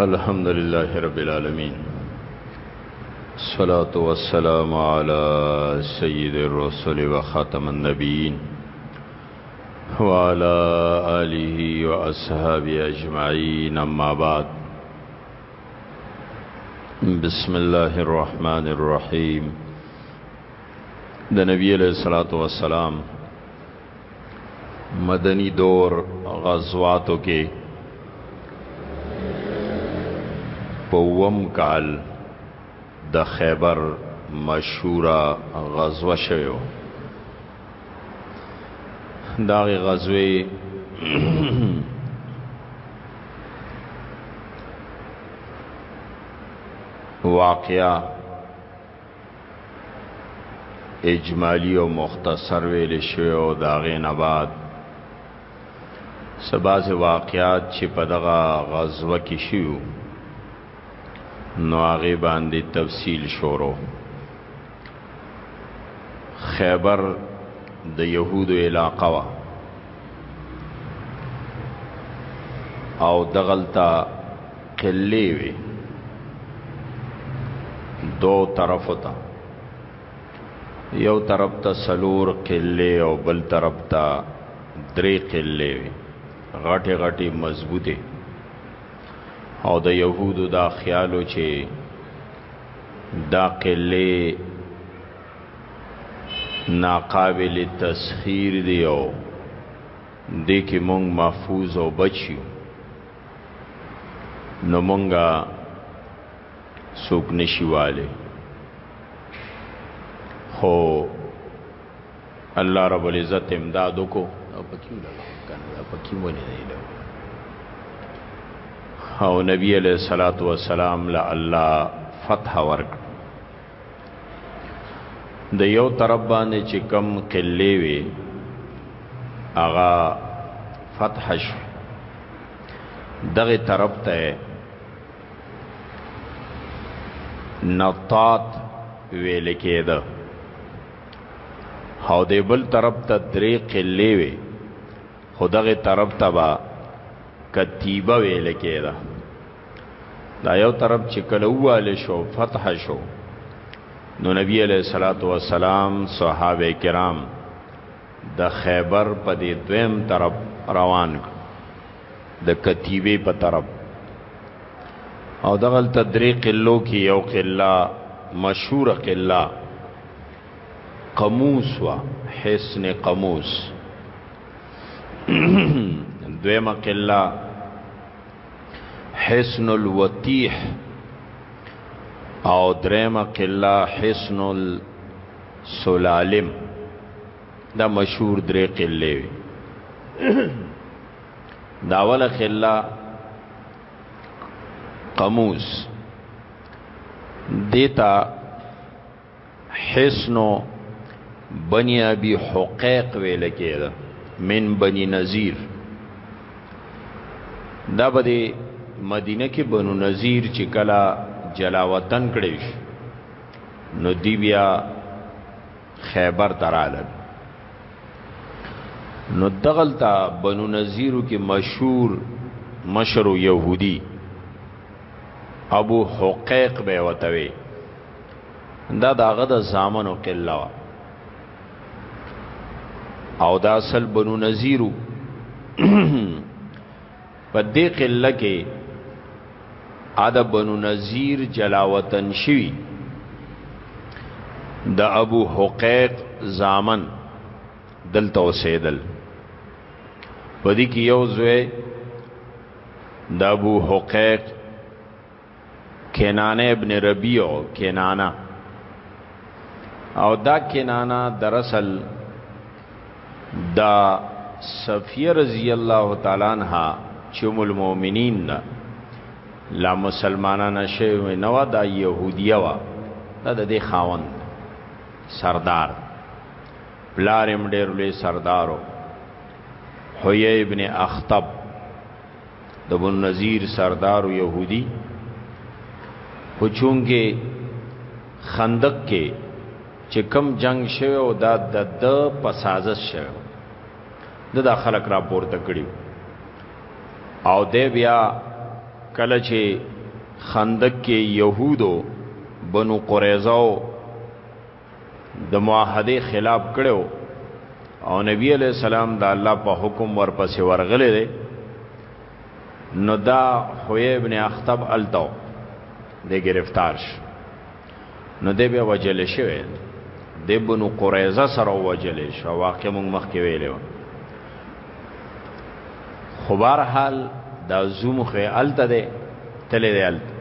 الحمد لله رب العالمين سلا والسلام على سيد الرسل وخاتم النبيين وعلى آله وأصحابه أجمعين أما بعد بسم الله الرحمن الرحيم د نبی علیہ الصلوۃ والسلام مدنی دور غزواتو کې پوم کال د خیبر مشهوره غزوه شوه داغه غزوه واقعا اجمالی او مختصر ویل شوی او داغه نه بعد سباز واقعات چې په دغه غزوه کې شیو نو هغه باندې تفصیل شروع خیبر د يهودو علاقه وا او دغلتا قلې وي دو طرف ته یو طرف ته سلور قلې او بل طرف ته درې قلې وي غټه غټي مضبوطه او د يهودو دا خیالو چې دا قلې ناقابل تسخیر دی او دې کې مونږ محفوظ او بچیو نو مونږه سوک نشیواله خو الله رب العزت امداد کو او پکې لګاو کنه دا پکې ولې نه لګاو او نبی علیہ الصلات والسلام لا الله فتح ورک د یو طرف باندې چې کم قلې وي اغا فتح شو دغه طرف ته نطاط ویل کېده او د بل طرف ته درې قلې وي خو دغه طرف ته به کتیبه ویل کېده دا یو طرف چې کله واله شو فتح شو نو نبی علیہ الصلات والسلام صحابه کرام د خیبر په دې دویم طرف روان د کتیبه په طرف او دغل تدریق قلو کې یو قله مشهور قله قموس وا حسن قموس دویمه قله حسن الوتیح او دریمه قله حسن السلالم دا مشهور درې قله وي دا اوله قله قموس دیتا حسنو بنی ابي حقيق ویل کېده من بنی نذیر دا به د مدینه کې بنو نذیر چې کله جلا وطن کړي نو دی بیا خیبر تراله نو دغلتا بنو نذیرو کې مشهور مشر يهودي ابو حقیق به وتوي دا داغه د زامنو قله وا او دا اصل بنو نذیرو په دې قله کې ادا بنو نذیر جلاوطن شوی د ابو حقیق زامن دلته اوسېدل پدې کې یو زوی د ابو حقیق کینانه ابن ربیع کینانه او دا کینانه دراصل دا صفیه رضی الله تعالی عنها چې ام المؤمنین ده لا مسلمانانه شوی نو دا يهودیه وا دا د دې خاوند سردار پلارم ډېر لوی سردارو حوی ابن اخطب د بن نذیر سردار يهودي خو چونګه خندق کې چې کم جنگ شوه او دا د د پسازش شوه د دا خلک راپورته کړي او د بیا کله چې خندق کې يهودو بنو قریظه د معاهده خلاف کړو او نبی علی السلام د الله په حکم ورپسې ورغلې دی نو دا حوی ابن اخطب التو د گرفتار شو نو دی به وجل شوی د بنو قریظه سره وجل شو واقع موږ مخکې ویلو خو بهر حال دا زوم خو الته دی تللی دی الته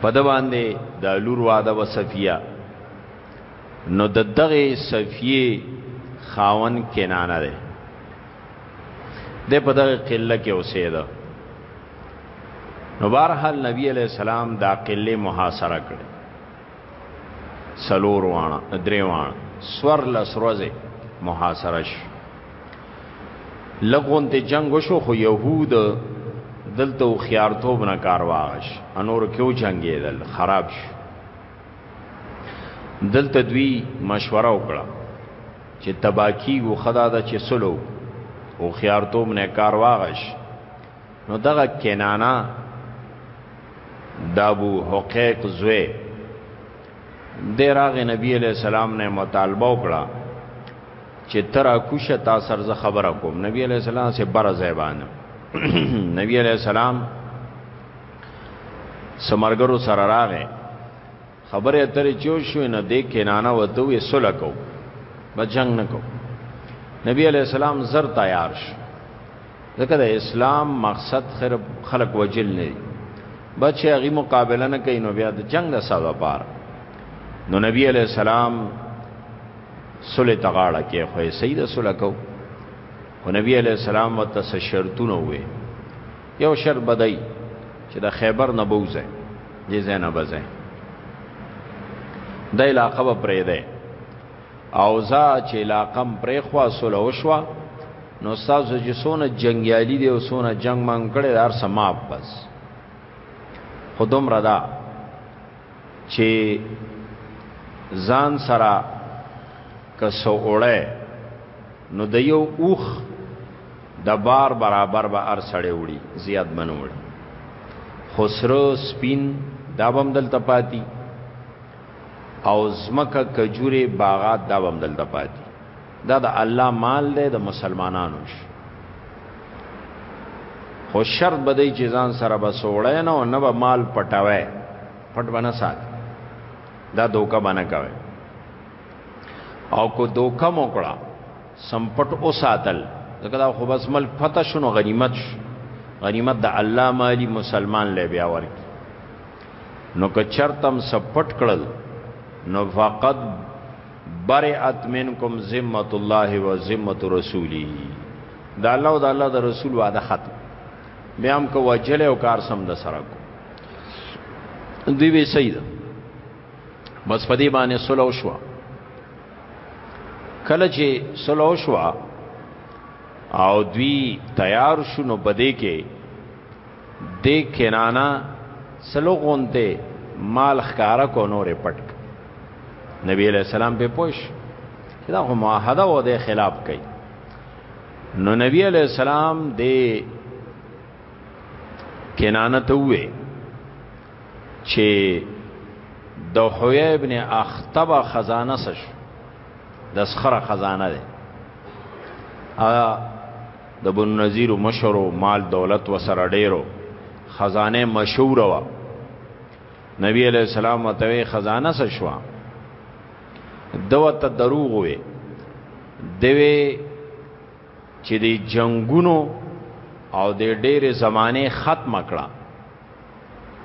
په د باندې د لور واده و صفیه نو د دغه صفیه خاون کنانه ده د په دغه قله کې اوسېده نو بهرحال نبی علی السلام دا قله محاصره کړ سلور وانا درې وانا سور لس روزه محاصره شو لګون ته جنگ وشو خو يهود دلته او خيارتوب نه کار واغش انور کیو جنگیدل خراب شو دلته دوی مشوره وکړه چې تباکی و خدا د چې سلو او خيارتوب نه کار واغش نو دغه کنانا دابو حقیق زوی د راغ نبی علیہ السلام نه مطالبه وکړه چې ترا کوشه تا سر ز خبره کوم نبی علیہ السلام سے بر زیبان نبی علیہ السلام سمرګرو سره راغې خبرې اترې چې وشوې نو دې کنانه ورته وویل سوله کوو به جنګ نه کوو نبی علیه السلام زر تیار شو ځکه د اسلام مقصد خیر خلق وجل نه بچ هغه مقابله نه کوي نو بیا د جنگ د ساده پار نو نبی علیہ السلام سله تغاړه کې خو سید سله کو خو نبی علیہ السلام وت شرطونه وې یو شرط بدای چې د خیبر نه بوزه دې زنه بزه د علاقه به پرې ده او زا چې علاقم پرې خوا سول او شوا نو ساز چې سونه جنگیالی دی او سونه جنگ مان کړي دار سماب بس خودم ردا چې ځان سره کسو اوړه نو د یو اوخ د بار برابر به ار سړی وړي زیات بنوړي خسرو سپین دا بم دلته پاتی او زمکه کجوري باغات دا بم دلته پاتی دا د الله مال دی د مسلمانانو شي خو شرط بدای چې ځان سره بسوړای نه او نه به مال پټاوي پټ بنا سات دا دوکا بنا کوي او کو دوکا موکړه سمپټ او ساتل ځکه دا خو بس مل پته شنو غنیمت شو غنیمت د الله مالی مسلمان له بیا ورکی نو که چرتم سپټ کړل نو فقط برئت منکم ذمه الله و ذمه رسولی دا الله او دا الله د رسول وعده ختم بیا هم کو وجل او کار سم د سره کو دی وی سید بس پدی باندې سلو شو کله چې سلو شو او دوی تیار شونو بده کې د کنانا سلو غونته مال خکارا کو نورې پټ نبی علیہ السلام په پوش دا خو معاهده و د خلاف کوي نو نبی علیہ السلام د کنانه ته وې چې د حوی ابن اخطب خزانه سش د سخره خزانه ده د بن نذیر مشرو مال دولت وسره ډیرو خزانه مشهور وا نبی علیہ السلام وتوی خزانه سشوا دوته دروغ وي دوی چې د جنگونو او د ډېرې زمانه ختم کړه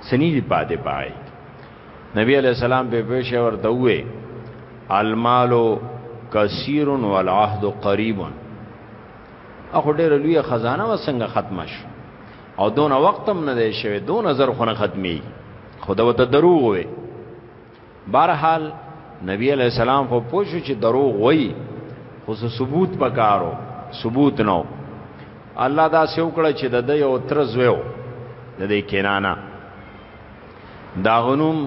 سنی دی پاتې پای نبی علیہ السلام په پېښه ورته وې المال کثیر والعهد قریب اخو ډېر لوی خزانه وسنګ ختم شو او دون وختم نه دی شوی دون زر خونه ختمي خدا وته دروغ وې بهرحال نبی علیہ السلام خو پوښو چې دروغ وای خو ثبوت پکارو ثبوت نو الله دا سې وکړه چې د دې او تر زویو د دې کینانا دا غنوم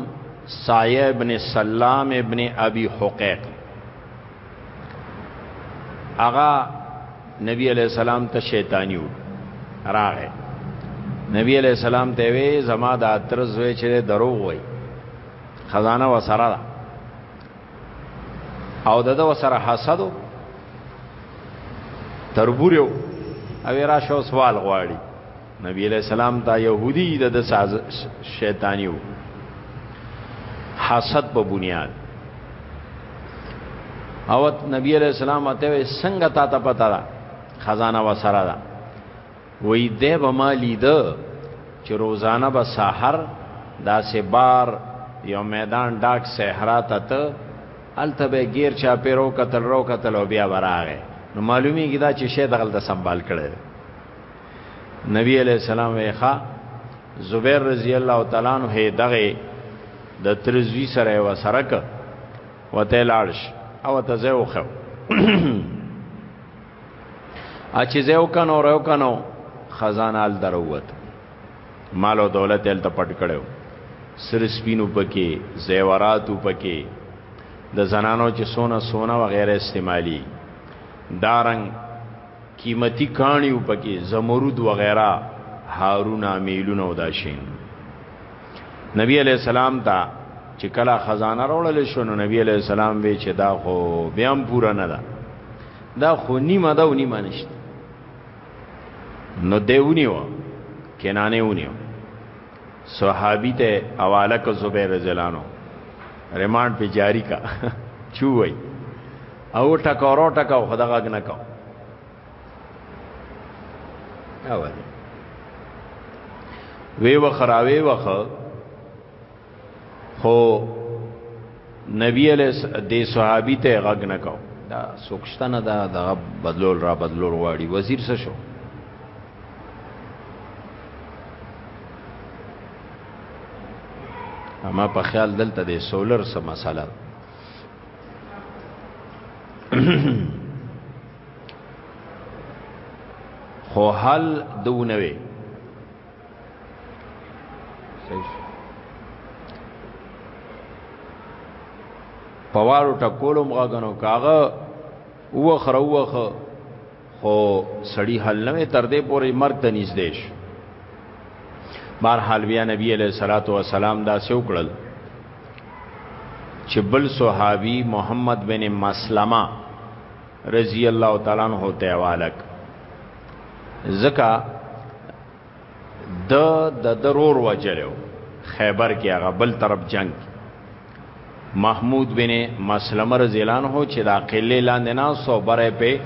سایه ابن سلام ابن ابي حقیق اغا نبی علیہ السلام ته شیطانیو راغې نبی علیہ السلام ته وی زما د اتر زوی چې دروغ وای خزانه وسره ده او دغه وسره حسد تربوریو او را شو سوال غواړي نبی علیہ السلام دا يهودي د شیطانیو حسد په بنیاد او نبی علیہ السلام ته څنګه تا ته پتا ده خزانه وسره ده وی دی به ما لیده چې روزانه به سحر داسې بار یو میدان ډاک صحرا ته ته الته به غیر چا پیرو قتل رو قتل او بیا براغه نو معلومی کی دا چې شه دغل د سنبال کړي نبی علیہ السلام ویخا زبیر رضی الله تعالی عنہ دغه د ترزوی سره وسرک وته لاړش او ته زه وخو اچې زو کنو رو کنو خزانه ال دروت مال او دولت ال ته پټ کړو سر سپینو پکې زیوراتو پکې د زنانو چې سونه سونه وغیرہ استعمالی دارنګ قیمتي کانی او پکې زمرود وغیرہ هارون امیلون او داشین نبی علیہ السلام ته چې کله خزانه راوړل شو نو نبی علیہ السلام وی چې دا خو بیا هم پورا نه ده دا خو نیمه دا و نیمه نشته نو دی ونیو کنانه ونیو صحابی ته حواله ک زبیر رجلانو ریماند په جاری کا چوي او ټکورو ټکاو خدغه نه کاو اول وی وخراوی وخ خو نبی علیہ د صحابي ته غږ نه کو دا سوکشتنه دا د بدلول را بدلول غواړي وزیر څه شو اما په خیال دلته د سولر سم مسله خو حل دونوي پوارو ټکولو مغاګنو کاغه و خروخ خو سړی حل نه تر دې پورې مرګ ته نږدې شو بهر حال بیا نبی علیہ الصلوۃ والسلام دا سو کړل چې بل صحابي محمد بن مسلمه رضی الله تعالی عنہ ته والک زکه د د درور وجلو خیبر کې هغه بل طرف جنگ محمود بن مسلمه رضی الله عنه چې دا قله لاندې نه سو بره په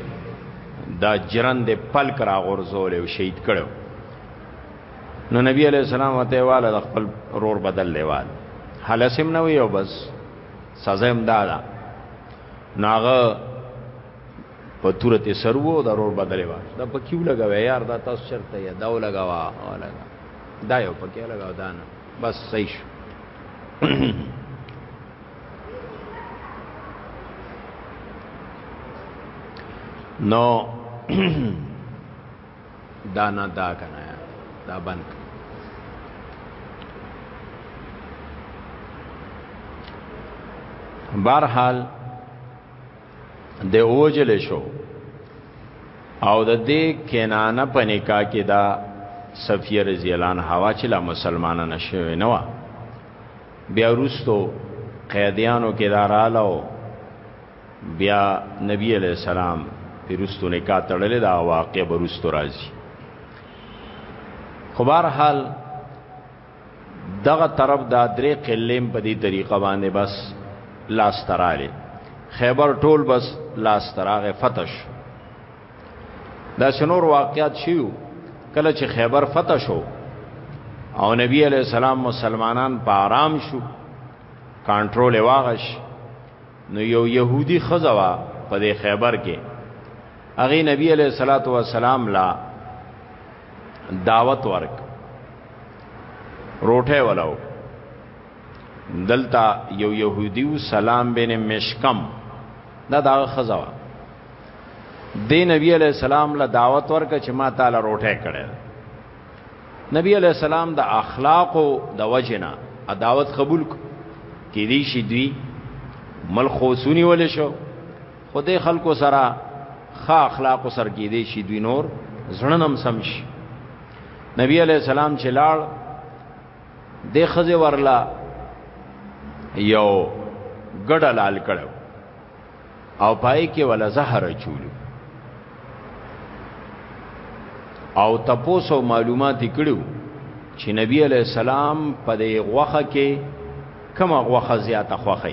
دا جرند پل کرا غرزول او شهید کړو نو نبی علیہ السلام وته والا د خپل رور بدل لیوال حالسم نه وی او بس سزا هم دادا ناغه په توره ته سر وو ضرور بدلې وا دا په کیو لګوي یار دا تاسو چرته یا دا لګوا او لګا دا یو پکې لګاو دا نه بس صحیح شو نو دا نه دا کنه دا بند بهرحال د اوجل شو او د دې کینانه په نکاح کې دا صفیه رضی الله عنها وا چې لا مسلمانه نشوي نو بیا روستو قیدیانو کې دارالو بیا نبی علیہ السلام پیرستو نکاح تړلې دا واقع برستو راځي خو بهر حال دغه طرف دا درې قلیم په دې طریقه باندې بس لاس تراله خیبر ټول بس لاس تراغه فتش دا شنور واقعات شیو کله چې خیبر فتح شو او نبی علی السلام مسلمانان په آرام شو کنټرول واغش نو یو يهودي خزوا په خیبر کې هغه نبی علیہ الصلوۃ والسلام لا دعوت ورک روټه ولاو دلتا یو يهودیو سلام بن مشکم دا دا خزوا دی نبی علیہ السلام له دعوت ورک چې ما تعالی روټه کړي نبی علیہ السلام د اخلاق او د وجنا دعوت قبول کړي کې دي شي دوی مل خوسونی ولې شو خو دې خلکو سره ښه اخلاق سر کې دي شي دوی نور زړنم سمش نبی علی السلام چې لاړ د خزه ورلا یو ګډه لال کړو او پای کې ولا زهر چولو او تپوسو معلومات کړو چې نبی علی السلام په دې غوخه کې کومه غوخه زیاته خوخه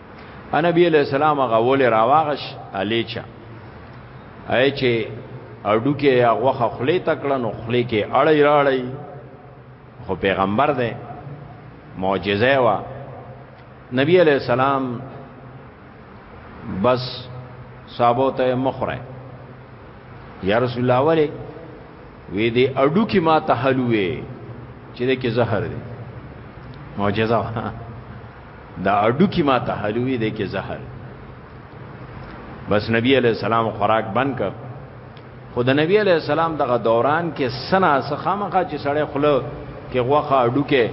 نبی علیہ السلام هغه ولې راواغش الیچا اې چې اډو کې یا غوخه خلی تکړه نو خلی کې اړی راړی خو پیغمبر دی معجزه وا نبی علیہ السلام بس صحابه ته مخره یا رسول الله ولی وی دی اډو کې ما ته حلوې چې د کې زهر دی معجزه دا اډو کی ما ته حلوی دی کې زهر بس نبی علیہ السلام خوراک بند کړ خو د نبی علیہ السلام دغه دوران کې سنا سخامخه چې سړی خله کې غوخه اډو کې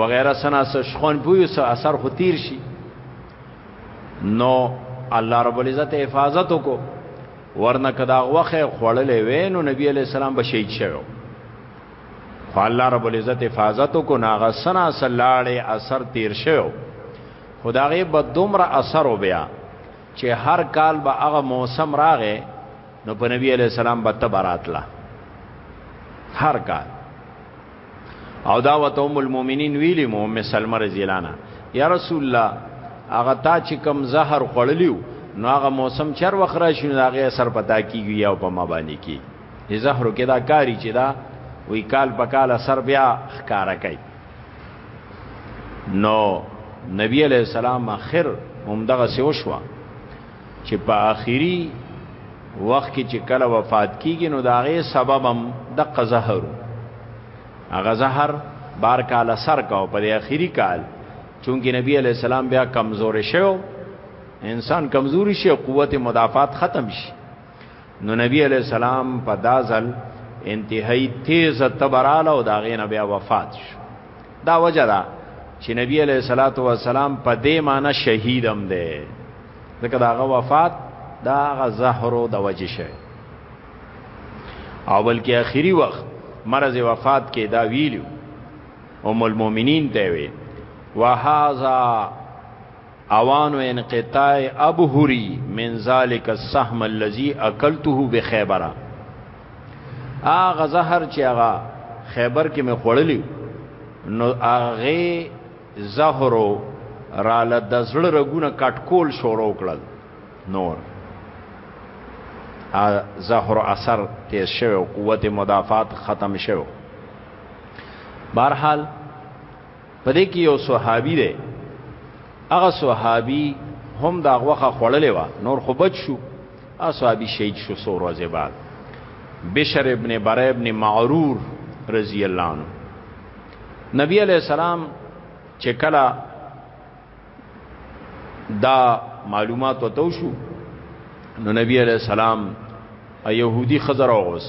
وغیرہ سنا سشخون پوی سو اثر خو تیر شي نو الله رب العزت حفاظت کو ورنه کدا غوخه خړلې وې نو نبی علیہ السلام بشید شوی خو الله رب العزت حفاظت کو ناغه سنا سلاړې اثر تیر شو خدای به دومره اثر وبیا چې هر کال به هغه موسم راغې نو په نبی علی السلام به تبراتلا هر کال او دا وته ام المؤمنین ویلی مو ام سلمہ رضی الله عنها یا رسول الله هغه تا چې کم زهر خړلیو نو هغه موسم چر وخرا شنو هغه اثر پتا کیږي او په ما باندې کیږي دې زهرو کې دا کاری چې دا وی کال په کال سر بیا ښکارا کوي نو نبی علیہ السلام اخر هم دغه سی وشوا چې په آخري وخت کې چې کله وفات کیږي نو دا غي سبب هم د قزهر هغه زهر بار کال سر کاو په آخري کال چونکی نبی علیہ السلام بیا کمزور شو انسان کمزوري شي قوت مدافعات ختم شي نو نبی علیہ السلام په دازل انتهایی تیز تبراله او دا غینه بیا وفات شو دا وجه دا چې نبی علیہ الصلات والسلام په دې معنی شهیدم دی ځکه دا غ وفات دا غ زهرو د وجه شه او بلکې اخیری وخت مرز وفات کې دا ویلو ام المؤمنین ته وی وهذا اوان انقطاع ابهری من ذالک السهم الذي اكلته بخيبر اغه زهر چې هغه خیبر کې مې خوړلی نو هغه زهرو را ل د زړه رګونه کټکول شروع کړل نور ا زهر اثر تیز شوی او قوت مدافعات ختم شوی بهرحال په دې کې یو صحابي دی هغه صحابي هم دا غوخه خړلې و نور خو بچ شو اصحابي شهید شو سو ورځې بعد بشر ابن برای ابن معرور رضی الله عنه نبی علیہ السلام چې کله دا معلومات وتو شو نو نبی علیہ السلام يهودي خزر اوغوس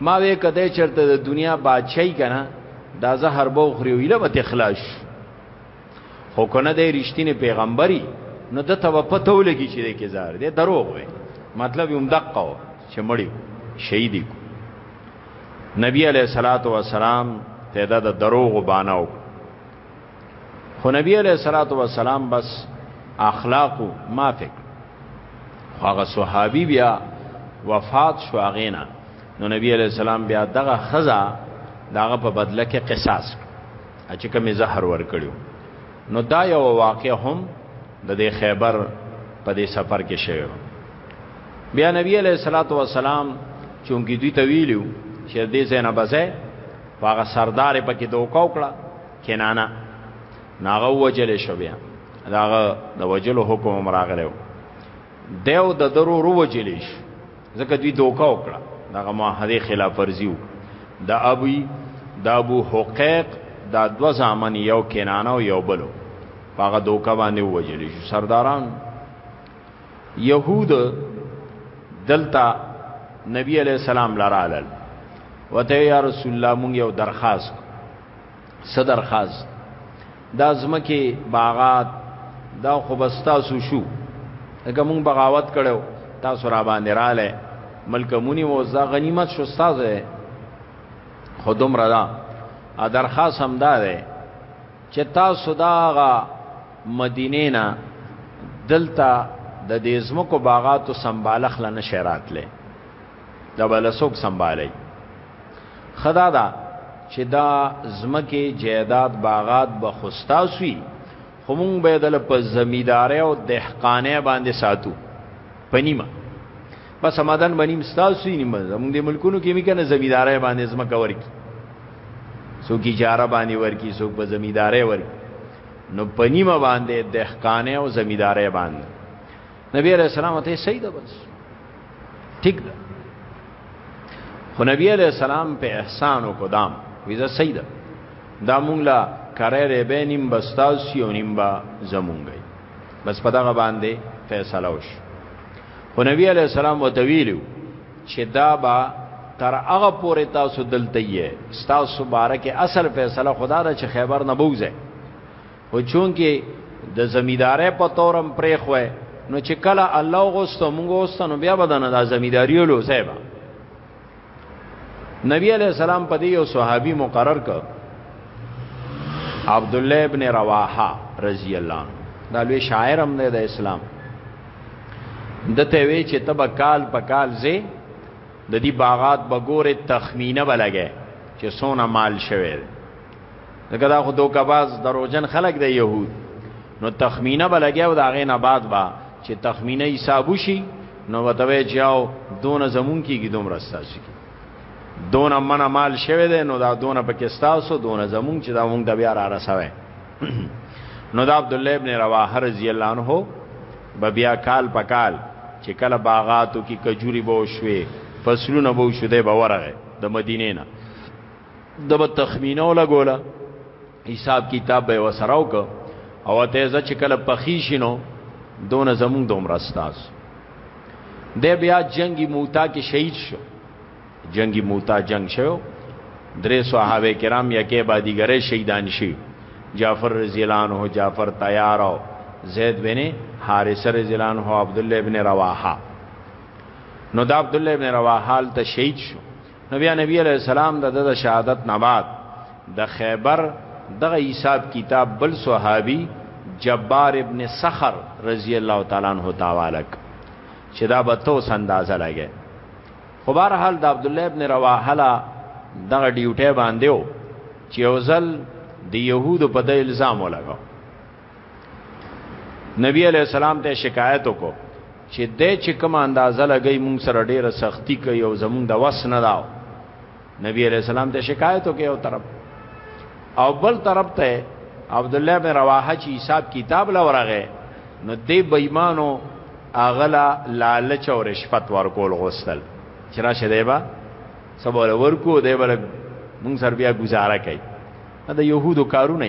ما وې کده چرته د دنیا بادشاہي کنه دا زهر بو خريو اله به تخلاش خو کنه د رښتینی پیغمبري نو د ته پته ولګي چې د کې زار دی دروغ وي مطلب هم دقه و چې مړی شهیدی کو نبی علیہ الصلات والسلام ته دا د دروغ باناو خو نبی علیہ الصلوۃ والسلام بس اخلاق مافق هغه صحابي بیا وفات شو اغینا نو نبی علیہ السلام بیا دغه خزا دغه په بدله کې قصاص چې کوم زهر ور کړو نو دا یو واقع هم د دې خیبر په دې سفر کې شوی بیا نبی علیہ الصلوۃ والسلام چونګې دوی ته ویلو چې دې زینب زه هغه سردار په کې دوکاو کړه کنانه ناغه وجل شو بیا داغه د وجلو حکم هم راغلو دیو د درو رو وجل شو ځکه دوی دوکا وکړه داغه معاهده خلاف ورزیو د ابي د ابو حقیق دا دو زامن یو کنانه او یو بلو هغه دوکا باندې وجل شو سرداران يهود دلتا نبی علیہ السلام لرالل وته یا رسول الله مونږ یو درخواست صدر خاص دا زمکه باغات دا خو بستا سو شو اګه مونږ بغاوت کړو تاسو را باندې رااله ملک مونی مو ځا غنیمت شو استاد خودم رضا ا درخواست هم دا ده چې تاسو داغه مدینه نه دلته د دې زمکو باغاتو سمبالخ لنه شراتله دا بل سوک سنبالي خدا دا چې دا زمکه جیداد باغات به خوستا سوی خو مونږ به دل په زمیداره او دهقانه باندې ساتو پنیمه بس آمدن بنیم ستاسو یې نیمه زموږ د ملکونو کې میکنه زمیدارای باندې زما کور کی سو کی جاره باندې ورکی سو په زمیدارای ورکی نو پنیمه باندې دهقانه او زمیدارای باندې نبی رسول الله ته سید بس ټیک ده خو نبی علیہ السلام په احسان او قدام ویزه سیده دا مونږ لا کرے رے به نیم بستاسی او نیم با زمونږی بس په دغه باندې فیصله وش خو نبی علیہ السلام وتویلو چې دا با تر هغه پورې تاسو دلته یې تاسو بارکه اصل فیصله خدا دا چې خیبر نه بوزه خو چونکه د زمیدارې په تورم پرې خوې نو چې کله الله غوستو موږ غوستو نو بیا بدن د زمیداریو لو صاحب نبی علیہ السلام په دې یو صحابي مقرر کړ عبد الله ابن رواحه رضی الله عنه دا لوی شاعر هم دی د اسلام دته وی چې تب کال په کال زی د دې باغات بګوره تخمینه بلګه چې سونه مال شوه دغه دا خو دوکباز دروژن خلق دی يهود نو تخمینه بلګیا او دا غې نه بعد با چې تخمینه حساب شي نو وتوي چاو دون زمون کیږي دوم راستا شي دون منه مال شوه دی نو دا دون پاکستان سو دون زمون چې دا مونږ د بیا را رسوي نو دا عبد الله ابن رواحه رضی الله عنه بیا کال پکال چې کله باغاتو کې کجوري بو شوي فصلونه بو شوي د باورغه د مدینې نه د به تخمینو لګولا حساب کتاب به وسراو کو او ته ځ چې کله پخی شینو دون زمون دوم راستاس د بیا جنگی موتا کې شهید شو جنگی موتا جنگ شو درې صحابه کرام یکه بادیګره شهیدان شي جعفر رضی الله عنه جعفر تیار او زید بن حارثه رضی الله عنه عبد الله ابن رواحه نو دا عبد الله ابن رواحه ته شهید شو نو بیا نبی علیہ السلام د د شهادت نه بعد د خیبر دغه حساب کتاب بل صحابي جبار ابن سخر رضی الله تعالی عنہ تاوالک چې دا به تو اندازه لګي خو بهر حال د عبد الله ابن رواحه لا دغه ډیوټه باندې و چې اوزل د يهودو په د الزام ولګاو نبی علیہ السلام ته شکایت وکړو چې د چې کوم اندازه لګی مونږ سره ډیره سختی کوي او زمونږ د وس نه داو نبی علیہ السلام ته شکایت وکړو یو طرف او بل طرف ته عبد الله بن رواحه چې حساب کتاب لورغه نو دې بېمانو اغلا لالچ او رشوت ورکول غوستل چې راشه دی با سبول ورکو دی بل مونږ سر بیا گزاره کوي دا يهودو کارونه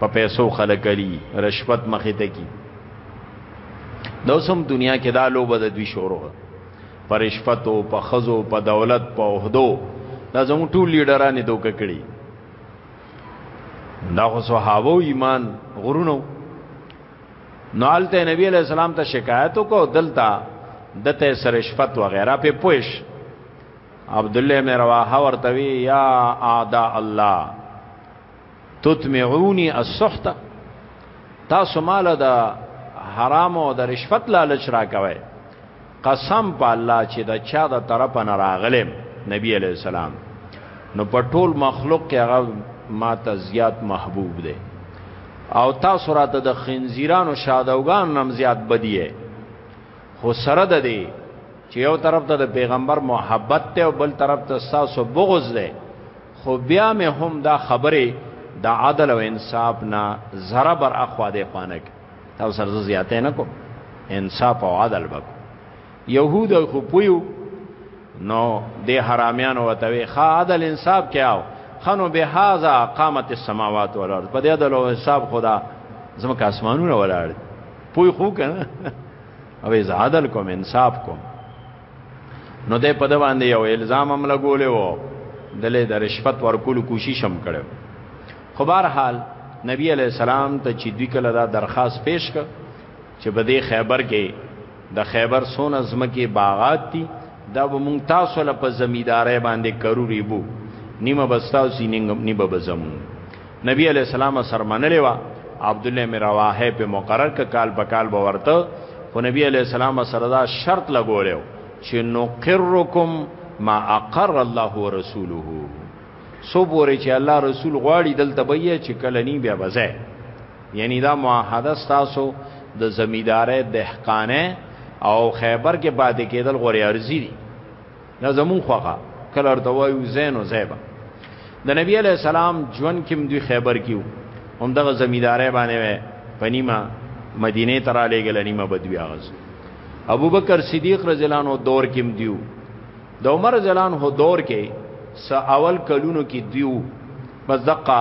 په پیسو خلک علی رشوت مخې ته کی دا سم دنیا کې دا لوبه د دوی شروع پر رشوت او په خزو په دولت په عہدو دا زمو ټول لیډران دوک کړي دا خو صحابه ایمان غرونو نو آلته نبی علیہ السلام ته شکایت وکاو دلتا دته سر رشوت وغیرہ په پوش عبد الله مې رواحه ورتوي یا اعدا الله تطمعوني السحت تاسو مال د حرام او د رشوت لالچ راکوي قسم په الله چې دا چا د طرف نه راغلم نبی علی السلام نو په ټول مخلوق کې هغه ماته زیات محبوب دی او تاسو راته د خنزیرانو شادوغان نم زیات بدیه خو سره ده دی چې یو طرف ته د پیغمبر محبت ته او بل طرف ته ساسو بغض ده خو بیا مې هم دا خبرې د عدل او انصاف نه ذره بر اخوا دی خوانه کې تاسو سره زیاتې نه کو انصاف او عدل وکړو يهود خو پویو نو د حرامیانو وتوي خا عدل انصاف کیاو خنو به هاذا قامت السماوات والارض په دې عدل او انصاف خدا زمکه اسمانونه ولاړ پوی خو کنه او عدل کوم انصاف کوم نو دې په د باندې یو الزام هم لګولې وو دلې د رشوت ورکول کوشش هم کړو خو بهر حال نبی علی السلام ته چې دوی کله دا درخواست پیش کړ چې به د خیبر کې د خیبر سونه زمکه باغات دي دا به مونږ تاسو له په زمیدارې باندې کروري بو نیمه بستاو سیننګ نیمه بزمون نبی علیه السلام سر منلې و عبد الله می رواحه په مقرر ک کال په کال به ورته خو نبی علی السلام سره دا شرط لګولیو چې نقرکم ما اقر الله ورسوله سو پورې چې الله رسول غواړي دلته به یې چې کله نی بیا بځه یعنی دا معاهده تاسو د زمیدارې دهقانه او خیبر کې پاتې کېدل غوړي ارزي دي دا زمون خوخه کله ورته وایو زین او زیبا د نبی علی السلام ژوند کې دوی خیبر کیو هم دغه زمیدارې باندې وې پنیما مدینه ته را لېګل نیمه بدوی اغاز ابو بکر صدیق رضی الله عنه دور کې دیو د عمر رضی الله عنه دور کې س اول کلونو کې دیو بس دقه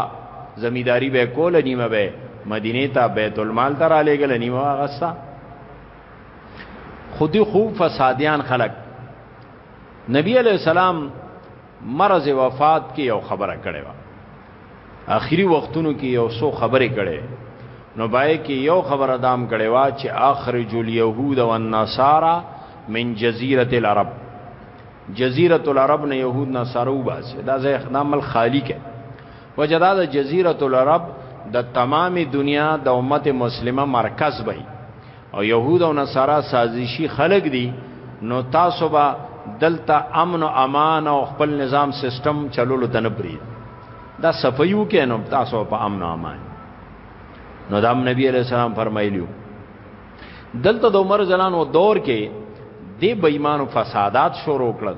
زمیداری به کول نیمه به مدینه ته بیت المال ته را لېګل نیمه اغاستا خودی خوب فسادیان خلق نبی علیہ السلام مرض وفات کې یو خبره کړې و اخیری وختونو کې یو سو خبره کړې نو بای کې یو خبره دام کړې و چې اخرج الیهود والنصارى من جزیره العرب جزیره العرب نه يهود نصارو باسه دا ځای خدامل خالی کې وجدا د جزیره العرب د تمامي دنیا د امت مسلمه مرکز وي او يهود او نصارا سازشي خلق دي نو تاسو به دلته امن او امان او خپل نظام سیستم چلولو ته نه پری دا صفیو کې نو تاسو په امن او امان نو دام نبی علیہ السلام فرمایلیو دلته د عمر زلانو دور کې د بېمانو فسادات شروع کړل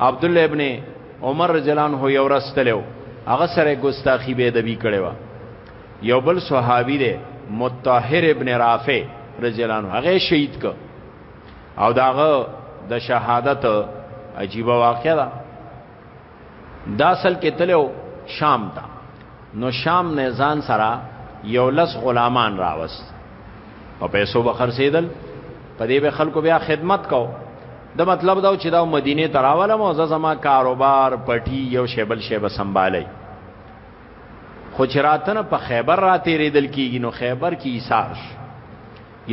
عبد الله ابن عمر رضی الله عنه یو راستلو هغه سره ګستاخی به ادبی کړي وا یو بل صحابي دی متطهر ابن رافع رضی الله عنه هغه شهید ک او داغه د شهادت عجیب واقعه ده دا اصل کې تلو شام ته نو شام نه ځان سره یو لس غلامان راوست په پیسو بخر سیدل په دې به خلکو بیا خدمت کو د مطلب دا چې دا مدینه تراوله مو زما کاروبار پټي یو شیبل شیبه سنبالي خو چې راتنه په خیبر را تیرې دل کیږي نو خیبر کې ایثار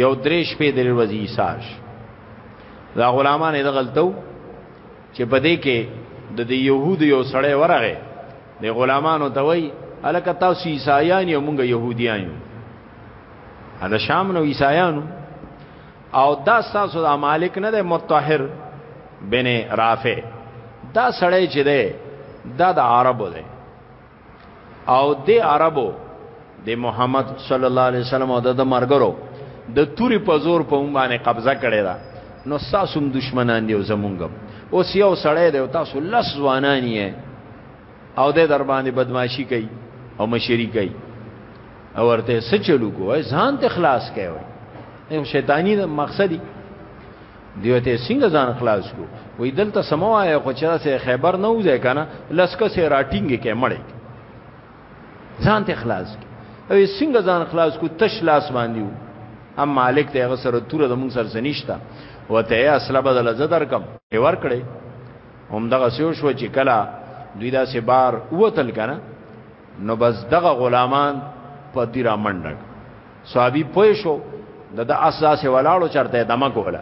یو دریش په درې ورځې ایثار دا غلامان یې غلطو چې په دې کې د دې يهودو یو سړی ورغه د غلامانو ته وای الکه تاسو عیسایان یو مونږ يهودیان یو دا شام نو عیسایانو او دا ستاسو د مالک نه دی متطهر بن رافع دا سړی چې دی دا د عربو دی او د عربو د محمد صلی الله علیه وسلم او د مرګرو د توري په زور په مونږ باندې قبضه کړې ده نو ساسوم دشمنان دی زمونږ اوس یو سړی دی او تاسو لس ځوانان یې او د در باندې بدمعشي کوي او مشری کوي او ورته سچلو کوی ځان ته خلاص کوي یو شیطانی مقصدی دیو ته څنګه ځان خلاص کو وې دلته سموایا خو چا سه خیبر نه وځه کنه لسکه سه راټینګ کې مړې ځان ته خلاص کی او څنګه ځان خلاص کو تش لاس باندې ام مالک ته غسر تور د مون سر سنشتہ وته اصله بدل زدر کم ور کړې هم دغه سیو شو چې کلا دوی دا سه بار وتل کنه نو بس دغه غلامان په دی را منډک صحابي پوه شو د د اساسه ولاړو چرته دمه کوله